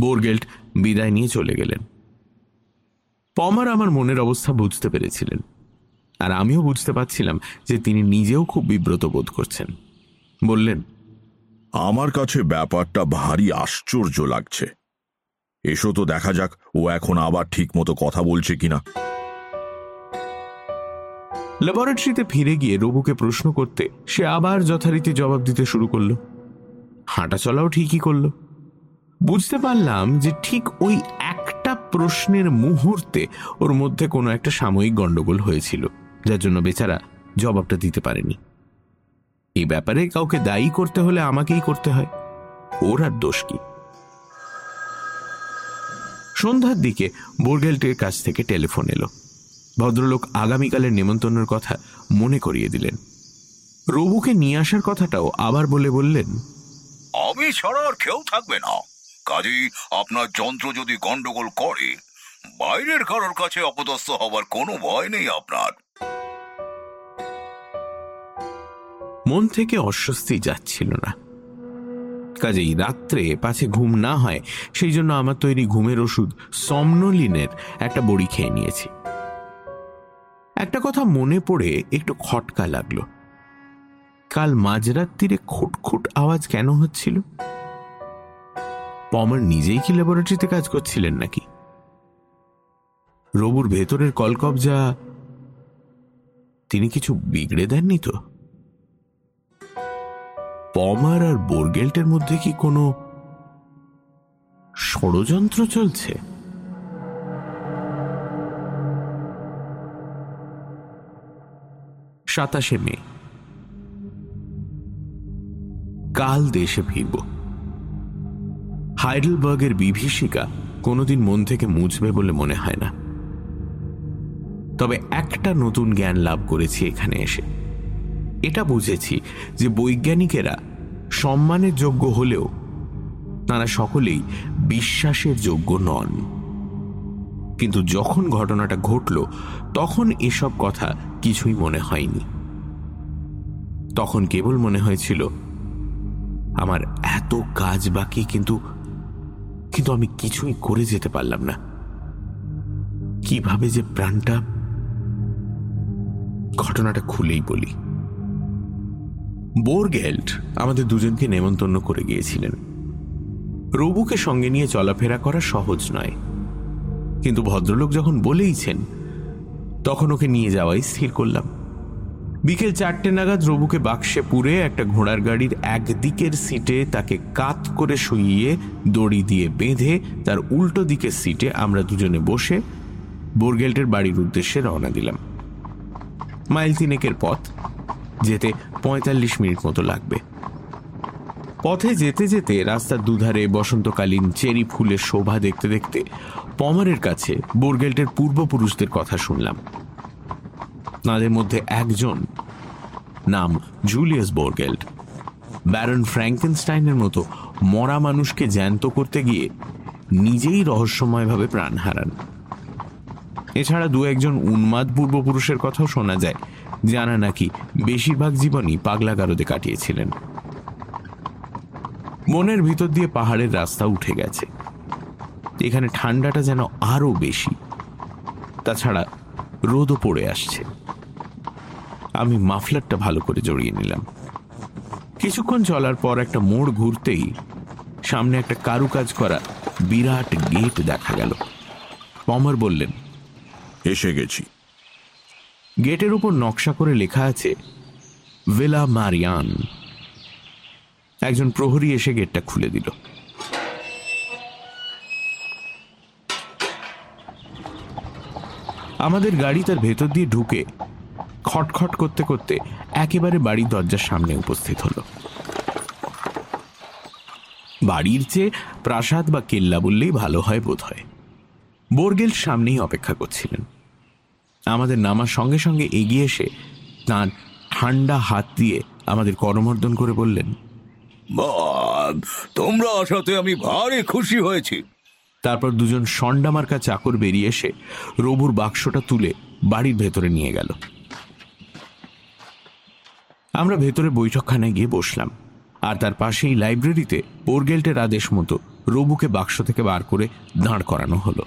বোরগেল্ট বিদায় নিয়ে চলে গেলেন। পমার আমার মনের অবস্থা বুঝতে পেরেছিলেন। আর আমিও বুঝতে পারছিলাম যে তিনি নিজেও খুব বিব্রত বোধ করছেন। বললেন আমার কাছে ব্যাপারটা ভারী আশ্চর্য লাগছে। এসো তো দেখা যাক, ও এখন আবার ঠিক মতো কথা বলছে কিনা। ল্যাবরেটরিতে ফিরে গিয়ে রবুকে প্রশ্ন করতে সে আবার যথারীতি জবাব দিতে শুরু করল। হাঁটা চলাও ঠিকই করল। বুঝতে পারলাম যে ঠিক ওই একটা প্রশ্নের মুহূর্তে ওর মধ্যে কোনো একটা সাময়িক গণ্ডগোল হয়েছিল, যার জন্য বেচারা জবাবটা দিতে পারেনি। এই ব্যাপারে কাউকে দায়ী করতে হলে আমাকেই করতে হয়। ওর আর দোষ কি? সন্ধ্যার দিকে বোরগেল্টের কাছ থেকে টেলিফোন এলো। ভদ্রলোক আগামীকালের নেমন্তন্নের কথা মনে করিয়ে দিলেন। রবুকে নিয়ে আসার কথাটাও আবার বলে বললেন, আমি ছাড়া কেউ থাকবে না। কাজেই আপনার যন্ত্র যদি গন্ডগোল করে, বাইরের কারোর কাছে অপদস্থ হবার কোনো ভয় নেই আপনার। মন থেকে অস্বস্তি যাচ্ছিল না। কাজেই রাত্রে পাছে ঘুম না হয়, সেই জন্য আমার তৈরি ঘুমের ওষুধ সমনোলিনের একটা বড়ি খেয়ে নিয়েছি। একটা কথা মনে পড়ে, একটু খটকা লাগল। কাল মাঝরাত্রিরে খুটখুট আওয়াজ কেন হচ্ছিল? পমার নিজেই কি ল্যাবরেটরিতে কাজ করছিলেন নাকি? রবুর ভেতরের কলকবজা, তিনি কিছু বিগড়ে দেননি তো? পমার আর বোরগেল্টের মধ্যে কি কোনো ষড়যন্ত্র চলছে? সাতাশে মে। কাল দেশে ফিরব। হাইডেলবার্গের বিভীষিকা কোনোদিন মন থেকে মুছবে বলে মনে হয় না। তবে একটা নতুন জ্ঞান লাভ করেছি এখানে এসে। এটা বুঝেছি যে বৈজ্ঞানিকেরা সম্মানের যোগ্য হলেও তারা সকলেই বিশ্বাসের যোগ্য নন। কিন্তু যখন ঘটনাটা ঘটল, তখন এসব কথা কিছুই মনে হয়নি। তখন কেবল মনে হয়েছিল, আমার এত কাজ বাকি, কিন্তু কিন্তু আমি কিছুই করে যেতে পারলাম না। কীভাবে যে প্রাণটা, ঘটনাটা খুলেই বলি। বোরগেল্ট আমাদের দুজনকে নেমন্তন্ন করে গিয়েছিলেন। রবুকে সঙ্গে নিয়ে চলাফেরা করা সহজ নয়। কিন্তু ভদ্রলোক যখন বলেইছেন, তখন ওকে নিয়ে যাওয়াই স্থির করলাম। বিকেল চারটে নাগাদ রবুকে বাক্সে পুরে একটা ঘোড়ার গাড়ির একদিকের সিটে তাকে কাত করে শুইয়ে দড়ি দিয়ে বেঁধে তার উল্টো দিকের সিটে আমরা দুজনে বসে বোরগেল্টের বাড়ির উদ্দেশ্যে রওনা দিলাম। মাইল তিনেকের পথ। যেতে পঁয়তাল্লিশ মিনিট মতো লাগবে। পথে যেতে যেতে রাস্তার দুধারে বসন্তকালীন চেরি ফুলের শোভা দেখতে দেখতে পমারের কাছে বোরগেল্টের পূর্বপুরুষদের কথা শুনলাম। তাদের মধ্যে একজন নাম জুলিয়াস বোরগেল্ট। ব্যারন ফ্র্যাঙ্কেনস্টাইনের মতো মরা মানুষকে জ্যান্ত করতে গিয়ে নিজেই রহস্যময়ভাবে প্রাণ হারান। এছাড়া দু একজন উন্মাদ পূর্বপুরুষের কথাও শোনা যায়। যারা নাকি বেশিরভাগ জীবনই পাগলাগারদে কাটিয়েছিলেন। মনের ভিতর দিয়ে পাহাড়ের রাস্তা উঠে গেছে। এখানে ঠান্ডাটা যেন আরও বেশি। তাছাড়া রোদও পড়ে আসছে। আমি মাফলারটা ভালো করে জড়িয়ে নিলাম। কিছুক্ষণ চলার পর একটা মোড় ঘুরতেই সামনে একটা কারুকাজ করা বিরাট গেট দেখা গেল। পমার বললেন, এসে গেছি। গেটের উপর নকশা করে লেখা আছে, ভেলা মারিয়ান। একজন প্রহরী এসে গেটটা খুলে দিল। আমাদের গাড়ি তার ভেতর দিয়ে ঢুকে খটখট করতে করতে একেবারে বাড়ির দরজার সামনে উপস্থিত হলো। বাড়ির চেয়ে প্রাসাদ বা কেল্লা বললেই ভালো হয় বোধ হয় বোরগেল সামনেই অপেক্ষা করছিলেন। আমাদের নামার সঙ্গে সঙ্গে এগিয়ে এসে তাঁর ঠান্ডা হাত দিয়ে আমাদের করমর্দন করে বললেন তোমরা আসাতে আমি ভারী খুশি হয়েছি। তারপর দুজন সন্ডা মার্কা চাকর বেরিয়ে এসে রবুর বাক্সটা তুলে বাড়ির ভেতরে নিয়ে গেল। আমরা ভেতরে বৈঠকখানায় গিয়ে বসলাম আর তার পাশেই লাইব্রেরিতে পোরগেল্টের আদেশ মতো রবুকে বাক্স থেকে বার করে দাঁড় করানো হলো।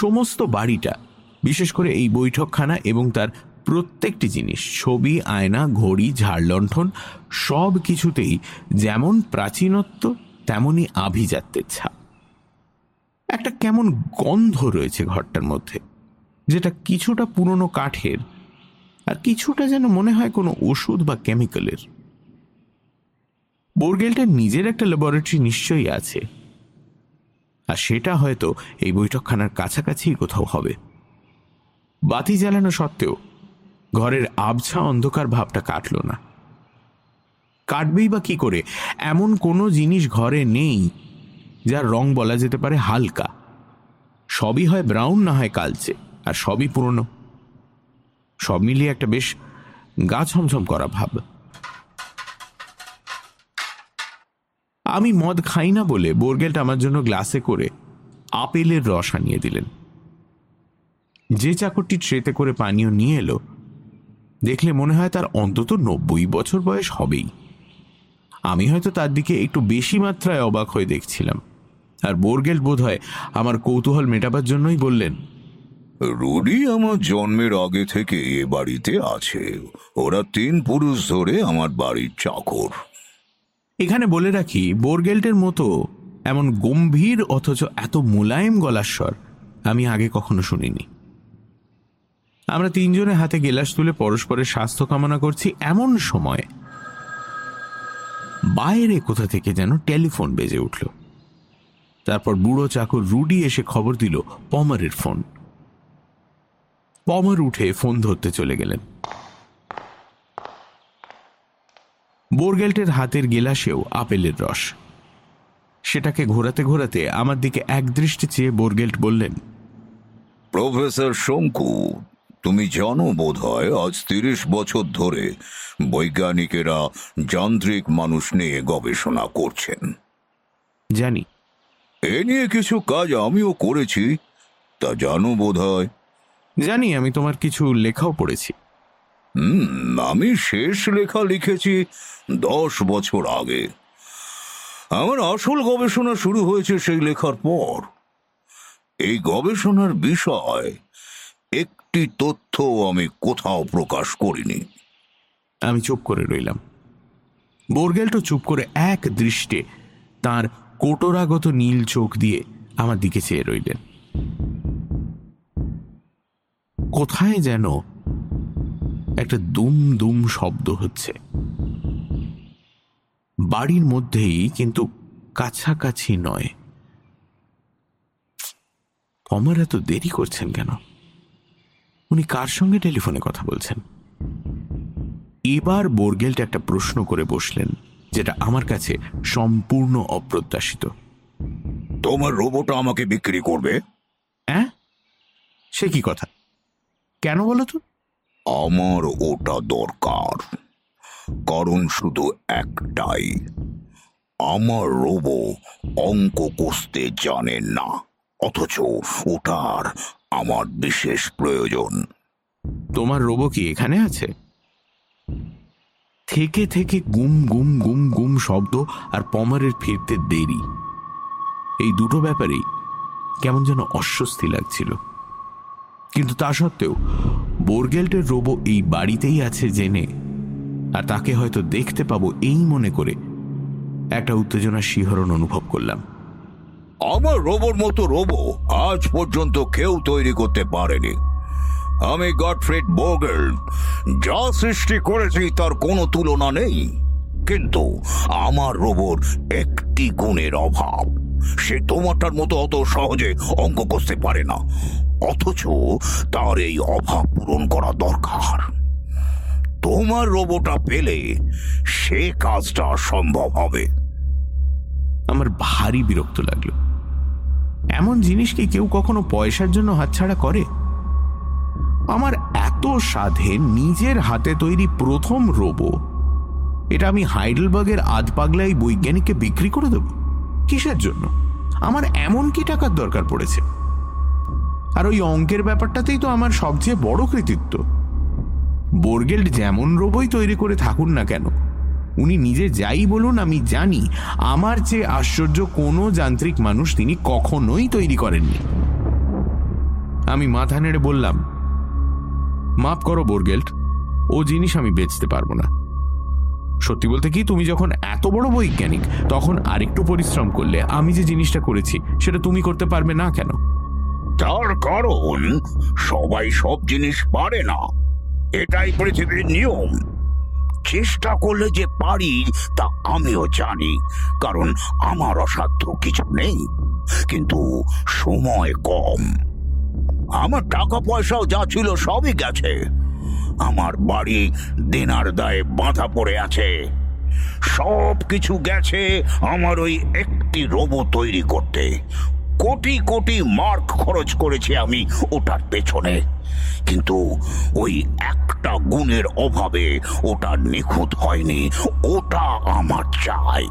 সমস্ত বাড়িটা, বিশেষ করে এই বৈঠকখানা এবং তার প্রত্যেকটি জিনিস, ছবি, আয়না, ঘড়ি ঝাড়লণ্ঠন সব কিছুতেই যেমন প্রাচীনত্ব, তেমনই আভিজাত্যের ছাপ। একটা কেমন গন্ধ রয়েছে ঘরটার মধ্যে, যেটা কিছুটা পুরনো কাঠের আর কিছুটা যেন মনে হয় কোনো ওষুধ বা কেমিক্যালের। বোরগেলটার নিজের একটা ল্যাবরেটরি নিশ্চয়ই আছে। আর সেটা হয়তো এই বৈঠকখানার কাছাকাছি কোথাও হবে। বাতি জ্বালানো সত্ত্বেও ঘরের আবছা অন্ধকার ভাবটা কাটল না। কাটবেই বা কি করে? এমন কোনো জিনিস ঘরে নেই যার রং বলা যেতে পারে হালকা। সবই হয় ব্রাউন না হয় কালচে, আর সবই পুরনো। সব মিলিয়ে একটা বেশ গা ছমছম করা ভাব। আমি মদ খাই না বলে বোরগেলটা আমার জন্য গ্লাসে করে আপেলের রস আনিয়ে দিলেন। যে চাকরটি ট্রেতে করে পানীয় নিয়ে এলো, দেখলে মনে হয় তার অন্তত নব্বই বছর বয়স হবেই। আমি হয়তো তার দিকে একটু বেশি মাত্রায় অবাক হয়ে দেখছিলাম। আর বোরগেল বোধ হয় আমার কৌতূহল মেটাবার জন্যই বললেন, রুডি আমার জন্মের আগে থেকে এ বাড়িতে আছে। ওরা তিন পুরুষ ধরে আমার বাড়ির চাকর। এখানে বলে রাখি, বোরগেল্টের মতো এমন গম্ভীর অথচ এত মোলায়েম গলার স্বর আমি আগে কখনো শুনিনি। আমরা তিনজনে হাতে গেলাস তুলে পরস্পরের স্বাস্থ্য কামনা করছি এমন সময়। বাইরে কোথা থেকে যেন টেলিফোন বেজে উঠল। তারপর বুড়ো চাকর রুডি এসে খবর দিল, পমারের ফোন। পমার উঠে ফোন ধরতে চলে গেলেন। বোরগেল্টের হাতের গেলাসেও আপেলের রস। সেটাকে ঘোরাতে ঘোরাতে আমার দিকে একদৃষ্টে চেয়ে বোরগেল্ট বললেন প্রফেসর শঙ্কু তুমি জানো বোধ হয় আজ তিরিশ বছর ধরে বৈজ্ঞানিকেরা যান্ত্রিক মানুষ নিয়ে গবেষণা করছেন। জানি। এ নিয়ে কিছু কাজ আমিও করেছি তা জানো বোধ হয় জানি আমি তোমার কিছু লেখাও পড়েছি। হুম, আমি শেষ লেখা লিখেছি দশ বছর আগে। আমার আসল গবেষণা শুরু হয়েছে সেই লেখার পর। এই গবেষণার বিষয়, একটি তথ্য আমি কোথাও প্রকাশ করিনি। আমি চুপ করে রইলাম। বোরগেলটো চুপ করে এক দৃষ্টে তার কোটরাগত নীল চোখ দিয়ে আমার দিকে চেয়ে রইলেন। কোথায় যেন একটা দুম দুম শব্দ হচ্ছে। বাড়ির মধ্যেই কিন্তু কাছাকাছি নয়। অমর এত দেরি করছেন কেন? উনি কার সঙ্গে টেলিফোনে কথা বলছেন? এবার বোরগেলটা একটা প্রশ্ন করে বসলেন যেটা আমার কাছে সম্পূর্ণ অপ্রত্যাশিত। তোমার রোবটটা আমাকে বিক্রি করবে? হ্যাঁ সে কি কথা? কেন বলো তো? আমার ওটা দরকার। কারণ শুধু একটাই, আমার রোবো অঙ্ক কষতে জানে না, অথচ ওটার আমার বিশেষ প্রয়োজন। তোমার রোবো কি এখানে আছে? থেকে থেকে গুম গুম গুম গুম শব্দ আর পমারের ফিরতে দেরি। এই দুটো ব্যাপারেই কেমন যেন অস্বস্তি লাগছিল। কিন্তু তা সত্ত্বেও বোরগেল্টের রোবো এই বাড়িতেই আছে জেনে। আর তাকে হয়তো দেখতে পাবো এই মনে করে একটা উত্তেজনা শিহরণ অনুভব করলাম। আমার রোবোর মতো রোবো আজ পর্যন্ত কেউ তৈরি করতে পারেনি। আমি গডফ্রেড বোগেল যা সৃষ্টি করেছি তার কোনো তুলনা নেই। কিন্তু আমার রোবর একটি গুণের অভাব। সে তোমারটার মতো অত সহজে অঙ্ক করতে পারে না। অথচ তার এই অভাব পূরণ করা দরকার। তোমার রোবোটা পেলে সে কাজটা সম্ভব হবে। আমার ভারী বিরক্ত লাগল। এমন জিনিস কি কেউ কখনো পয়সার জন্য হাতছাড়া করে? আমার এত সাধে নিজের হাতে তৈরি প্রথম রোবো। এটা আমি হাইডেলবার্গের আধ পাগলাই বৈজ্ঞানিককে বিক্রি করে দেব? কিসের জন্য? আমার এমন কি টাকার দরকার পড়েছে? আর ওই অঙ্কের ব্যাপারটাতেই তো আমার সবচেয়ে বড় কৃতিত্ব। বোরগেল্ড যেমন রোবই তৈরি করে থাকুন না কেন, উনি নিজে যাই বলুন আমি জানি, আমার চেয়ে আশ্চর্য কোনো যান্ত্রিক মানুষ তিনি কখনোই তৈরি করেননি। আমি মাথা নেড়ে বললাম, মাফ করো বোরগেল্ট ও জিনিস আমি বেচতে পারব না। সত্যি বলতে কি, তুমি যখন এত বড় বৈজ্ঞানিক, তখন আরেকটু পরিশ্রম করলে আমি যে জিনিসটা করেছি, সেটা তুমি করতে পারবে না কেন? তার কারণ, সবাই সব জিনিস পারে না। এটাই পৃথিবীর নিয়ম। চেষ্টা করলে যে পারি, তা আমিও জানি, কারণ আমার অসাধ্য কিছু নেই। কিন্তু সময় কম। আমার টাকা পয়সাও যা ছিল সবই গেছে। আমার বাড়ি দেনার দায়ে বাঁধা পড়ে আছে। সব কিছু গেছে আমার ওই একটি রোবো তৈরি করতে। কোটি কোটি মার্ক খরচ করেছি আমি ওটার পেছনে। কিন্তু ওই একটা গুণের অভাবে ওটা নিখুঁত হয়নি। ওটা আমার চাই।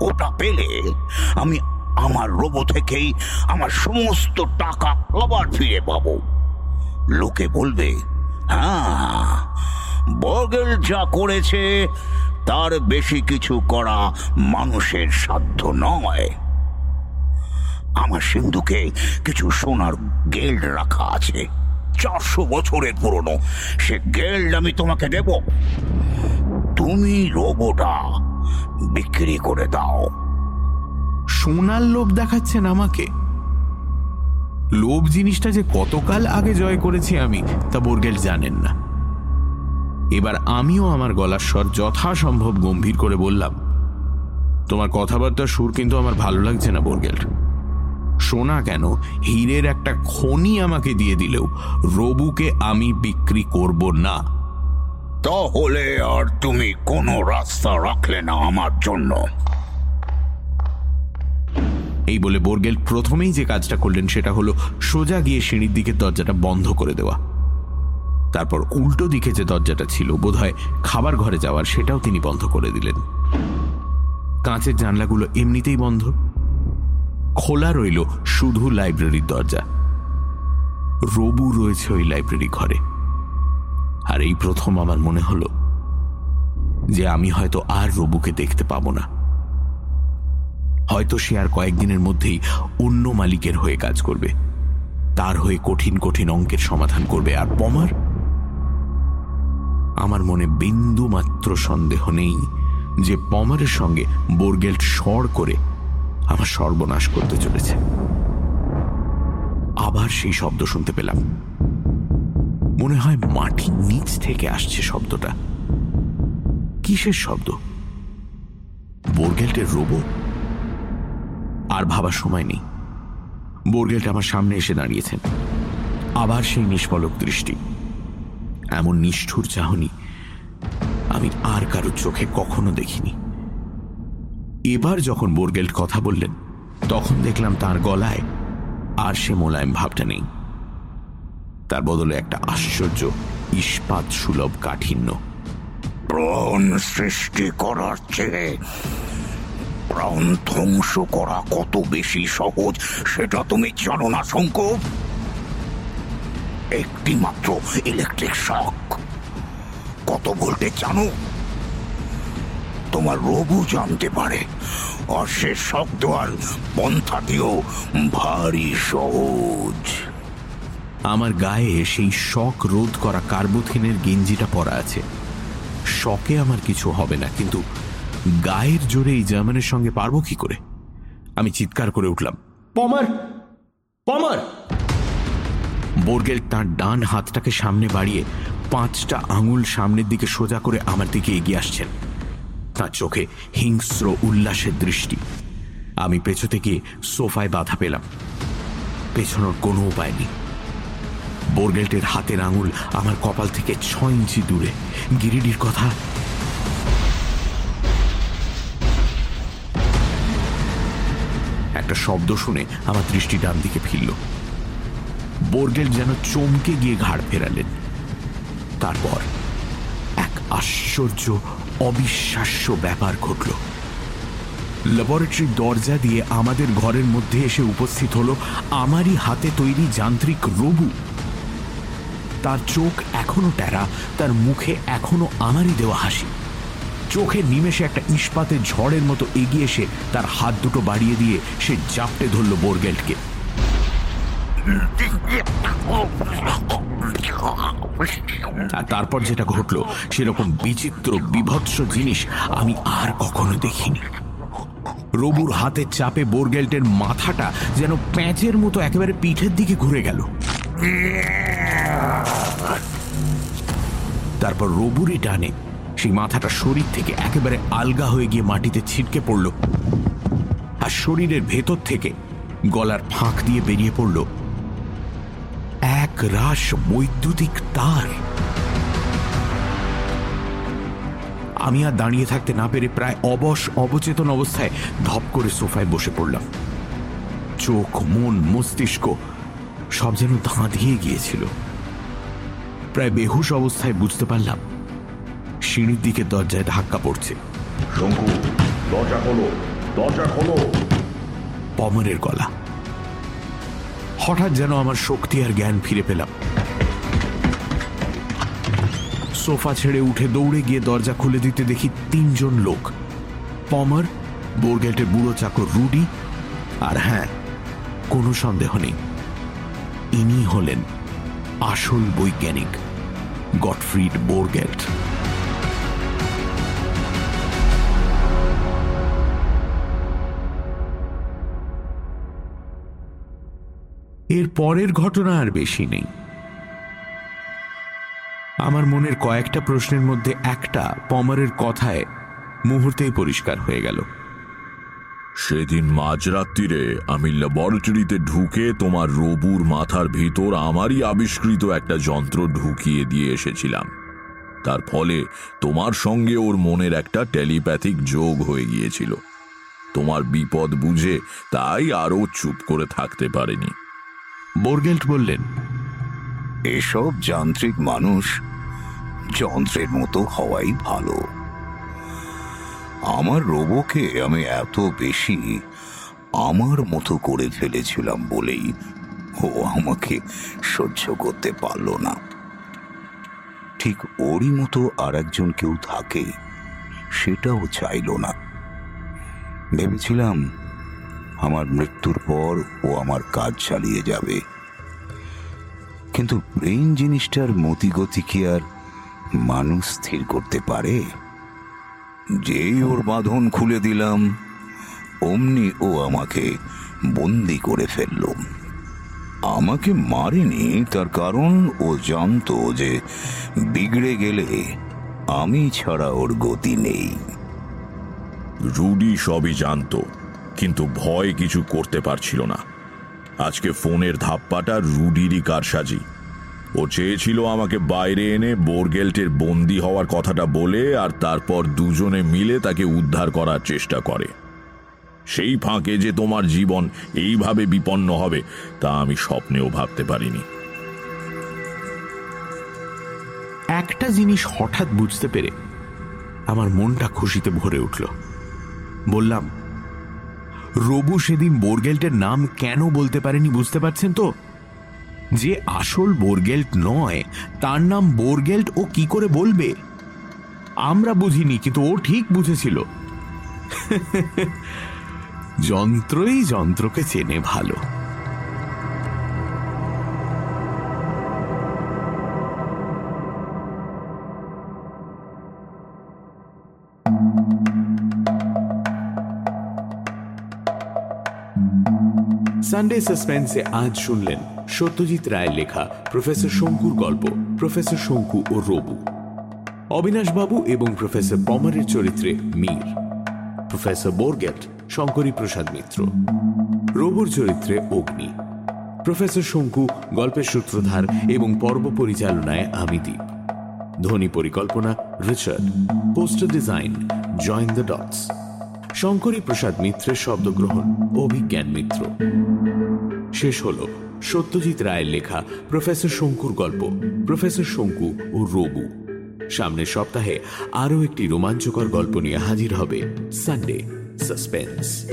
ওটা পেলে আমি আমার রোবো থেকেই আমার সমস্ত টাকা আবার ফিরে পাবো। লোকে বলবে হ্যাঁ বগেল যা করেছে, তার বেশি কিছু করা মানুষের সাধ্য নয়। আমার সিন্ধুকে কিছু সোনার গেল্ড রাখা আছে, চারশো বছরের পুরনো। সে গেল্ড আমি তোমাকে দেব। তুমি রোবোটা বিক্রি করে দাও। সোনার লোভ দেখাচ্ছেন আমাকে? লোভ জিনিসটা যে কতকাল আগে জয় করেছি আমি, তা বোরগেল জানেন না। এবার আমিও আমার গলার স্বর যথাসম্ভব গম্ভীর করে বললাম, তোমার কথাবার্তার সুর কিন্তু আমার ভালো লাগছে না বোরগেল সোনা কেন, হীরের একটা খনি আমাকে দিয়ে দিলেও রবুকে আমি বিক্রি করব না। তাহলে আর তুমি কোনো রাস্তা রাখলে না আমার জন্য। এই বলে বোরগেল প্রথমেই যে কাজটা করলেন সেটা হলো সোজা গিয়ে সিঁড়ির দিকে দরজাটা বন্ধ করে দেওয়া। তারপর উল্টো দিকে যে দরজাটা ছিল, বোধহয় খাবার ঘরে যাওয়ার, সেটাও তিনি বন্ধ করে দিলেন। কাঁচের জানলাগুলো এমনিতেই বন্ধ। খোলা রইল শুধু লাইব্রেরির দরজা। রবু রয়েছে ওই লাইব্রেরি ঘরে। আর এই প্রথম আমার মনে হলো যে আমি হয়তো আর রবুকে দেখতে পাবো না। হয়তো সে আর কয়েকদিনের মধ্যেই অন্য মালিকের হয়ে কাজ করবে। তার হয়ে কঠিন কঠিন অঙ্কের সমাধান করবে। আর পমার? আমার মনে বিন্দু মাত্র সন্দেহ নেই যে পমারের সঙ্গে বোরগেল্ট সর করে আমার সর্বনাশ করতে চলেছে। আবার সেই শব্দ শুনতে পেলাম। মনে হয় মাটির নিচ থেকে আসছে শব্দটা। কিসের শব্দ? বোরগেল্টের রোবো আর ভাবার সময় নেই। বোরগেলটা আমার সামনে এসে দাঁড়িয়েছেন। আবার সেই নিষ্পলক দৃষ্টি। এমন নিষ্ঠুর চাহনি আমি আর কারোর চোখে কখনো দেখিনি। এবার যখন বোরগেল্ট কথা বললেন, তখন দেখলাম তার গলায় আর সে মোলায়েম ভাবটা নেই। তার বদলে একটা আশ্চর্য ইস্পাত সুলভ কাঠিন্য। প্রাণ সৃষ্টি করার চেয়ে প্রাণ ধ্বংস করা কত বেশি সহজ, সেটা তুমি জানো না, শঙ্কু। একটি মাত্র ইলেকট্রিক শক কত ভোল্টেজ জানো? তোমার রবু জানতে পারে। আর সে শক দেওয়ার পন্থাটিও ভারী সহজ। আমার গায়ে সেই শক রোধ করা কার্বোথিনের গেঞ্জিটা পরা আছে। শকে আমার কিছু হবে না, কিন্তু গায়ের জোরে এই জার্মানের সঙ্গে পারব কি করে? আমি চিৎকার করে উঠলাম। পমার! পমার! বোরগেল তার ডান হাতটাকে সামনে বাড়িয়ে পাঁচটা আঙুল সামনের দিকে সোজা করে আমার দিকে এগিয়ে আসছেন। তার চোখে হিংস্র উল্লাসের দৃষ্টি। আমি পেছতে গিয়ে সোফায় বাধা পেলাম। পেছনোর কোনো উপায় নেই। বোরগেল্টের হাতের আঙুল আমার কপাল থেকে ছ ইঞ্চি দূরে। গিরিডির কথা একটা শব্দ শুনে আমার দৃষ্টি ডান দিকে ফিরল। বোরগেল যেন চমকে গিয়ে ঘাড় ফেরালেন। তারপর এক আশ্চর্য, অবিশ্বাস্য ব্যাপার ঘটল। ল্যাবরেটরির দরজা দিয়ে আমাদের ঘরের মধ্যে এসে উপস্থিত হলো আমারই হাতে তৈরি যান্ত্রিক রবু। তার চোখ এখনও টেরা, তার মুখে এখনও আমারই দেওয়া হাসি। চোখের নিমেষে একটা ইস্পাতের ঝড়ের মতো এগিয়ে এসে তার হাত দুটো বাড়িয়ে দিয়ে সে জাপটে ধরল বোরগেল্টকে। আর তারপর যেটা ঘটলো, সেরকম বিচিত্র, বিভৎস জিনিস আমি আর কখনো দেখিনি। রবুর হাতের চাপে বোরগেল্টের মাথাটা যেন প্যাঁচের মতো একেবারে পিঠের দিকে ঘুরে গেল। তারপর রবুরই টানে সেই মাথাটা শরীর থেকে একেবারে আলগা হয়ে গিয়ে মাটিতে ছিটকে পড়ল। আর শরীরের ভেতর থেকে গলার ফাঁক দিয়ে বেরিয়ে পড়ল এক রাস বৈদ্যুতিক তার। আমি আর দাঁড়িয়ে থাকতে না পেরে প্রায় অবশ অবচেতন অবস্থায় ধপ করে সোফায় বসে পড়লাম। চোখ, মন, মস্তিষ্ক সব যেন ধাঁধিয়ে গিয়েছিল। প্রায় বেহুশ অবস্থায় বুঝতে পারলাম সিঁড়ির দিকে দরজায় ধাক্কা পড়ছে। শঙ্কু দরজা খোলো দরজা খোলো। পমরের গলা। হঠাৎ যেন আমার শক্তি আর জ্ঞান ফিরে পেলাম। সোফা ছেড়ে উঠে দৌড়ে গিয়ে দরজা খুলে দিতে দেখি তিনজন লোক। পমর বোরগেটের বুড়ো চাকর রুডি আর হ্যাঁ কোনো সন্দেহ নেই। ইনি হলেন আসল বৈজ্ঞানিক গটফ্রিড বোরগেট। এর পরের ঘটনা আর বেশি নেই। আমার মনের কয়েকটা প্রশ্নের মধ্যে একটা পমারের কথায় মুহূর্তেই পরিষ্কার হয়ে গেল। সেদিন মাঝরাত্রিরে আমি ল্যাবরেটরিতে ঢুকে তোমার রবুর মাথার ভিতর আমারই আবিষ্কৃত একটা যন্ত্র ঢুকিয়ে দিয়ে এসেছিলাম। তার ফলে তোমার সঙ্গে ওর মনের একটা টেলিপ্যাথিক যোগ হয়ে গিয়েছিল। তোমার বিপদ বুঝে তাই আরও চুপ করে থাকতে পারেনি। বোরগেল্ট বললেন, এসব যান্ত্রিক মানুষ যন্ত্রের মতো হওয়াই ভালো। আমার রোবকে আমি এত বেশি আমার মতো করে ফেলেছিলাম বলেই ও আমাকে সহ্য করতে পারল না। ঠিক ওরই মতো আর একজন কেউ থাকে, সেটাও চাইল না। ভেবেছিলাম আমার মৃত্যুর পর ও আমার কাজ চালিয়ে যাবে। কিন্তু ব্রেন জিনিসটার মতিগতি কি আর মানুষ স্থির করতে পারে? যেই ওর বাঁধন খুলে দিলাম, অমনি ও আমাকে বন্দি করে ফেলল। আমাকে মারেনি, তার কারণ ও জানতো যে বিগড়ে গেলে আমি ছাড়া ওর গতি নেই। রুডি সবই জানতো। কিন্তু ভয় কিছু করতে পারছিল না। আজকে ফোনের ধাপ্পাটা রুডিরই কারসাজি। ও চেয়েছিল আমাকে বাইরে এনে বোরগেল্টের বন্দি হওয়ার কথাটা বলে আর তারপর দুজনে মিলে তাকে উদ্ধার করার চেষ্টা করে। সেই ফাঁকে যে তোমার জীবন এইভাবে বিপন্ন হবে, তা আমি স্বপ্নেও ভাবতে পারিনি। একটা জিনিস হঠাৎ বুঝতে পেরে আমার মনটা খুশিতে ভরে উঠল। বললাম রবু সেদিন বোরগেল্টের নাম কেন বলতে পারেনি বুঝতে পারছেন তো? যে আসল বোরগেল্ট নয়, তার নাম বোরগেল্ট ও কি করে বলবে? আমরা বুঝিনি, কিন্তু ও ঠিক বুঝেছিল। [laughs] যন্ত্রই যন্ত্রকে চেনে ভালো। সানডে সাসপেন্সে আজ শুনলেন সত্যজিৎ রায়ের লেখা প্রফেসর শঙ্কুর গল্প, প্রফেসর শঙ্কু ও রবু। অবিনাশবাবু এবং প্রফেসর পমারের চরিত্রে মীর। প্রফেসর বোরগেট, শঙ্করী প্রসাদ মিত্র। রবুর চরিত্রে অগ্নি। প্রফেসর শঙ্কু গল্পের সূত্রধার এবং পর্ব পরিচালনায় আমি দ্বীপ ধ্বনি পরিকল্পনা Richard. Poster design join the dots. Shankari Prasad মিত্রের শব্দগ্রহণ, অভিজ্ঞান মিত্র। শেষ হল সত্যজিৎ রায়ের লেখা প্রফেসর শঙ্কুর গল্প, প্রফেসর শঙ্কু ও রবু। সামনের সপ্তাহে আরও একটি রোমাঞ্চকর গল্প নিয়ে হাজির হবে সানডে সাসপেন্স